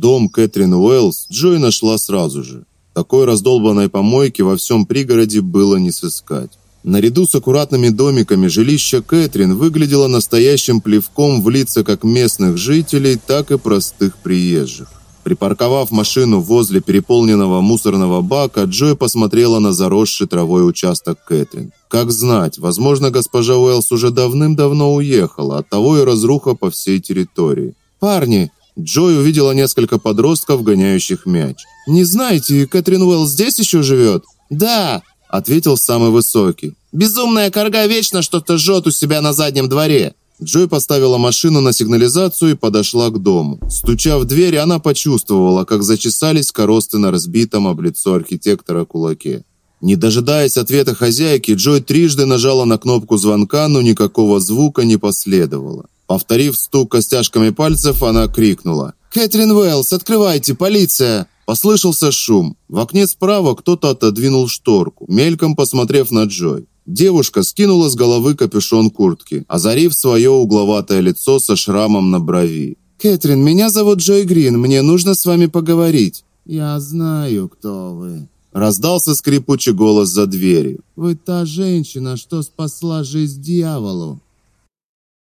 Дом Кэтрин Уэллс Джой нашла сразу же. Такой раздолбанной помойки во всем пригороде было не сыскать. Наряду с аккуратными домиками жилище Кэтрин выглядело настоящим плевком в лица как местных жителей, так и простых приезжих. Припарковав машину возле переполненного мусорного бака, Джой посмотрела на заросший травой участок Кэтрин. Как знать, возможно, госпожа Уэллс уже давным-давно уехала, оттого и разруха по всей территории. Парни, Джой увидела несколько подростков, гоняющих мяч. Не знаете, Кэтрин Уэллс здесь еще живет?» Да, ответил самый высокий. Безумная корга вечно что-то жжет у себя на заднем дворе. Джой поставила машину на сигнализацию и подошла к дому. Стуча в дверь, она почувствовала, как зачесались коросты на разбитом об лицо архитектора кулаке. Не дожидаясь ответа хозяйки, Джой трижды нажала на кнопку звонка, но никакого звука не последовало. Повторив стук костяшками пальцев, она крикнула: "Кэтрин Уэллс, открывайте, полиция!" Послышался шум. В окне справа кто-то отодвинул шторку, мельком посмотрев на Джой. Девушка скинула с головы капюшон куртки, озарив свое угловатое лицо со шрамом на брови. Кэтрин, меня зовут Джой Грин, мне нужно с вами поговорить. Я знаю, кто вы. Раздался скрипучий голос за дверью. Вы та женщина, что спасла жизнь дьяволу.